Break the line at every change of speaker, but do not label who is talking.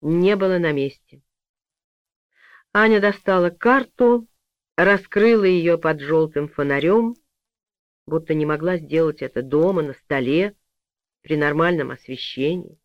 не было на месте. Аня достала карту, раскрыла ее под желтым фонарем, будто не могла сделать это дома, на столе, при нормальном освещении.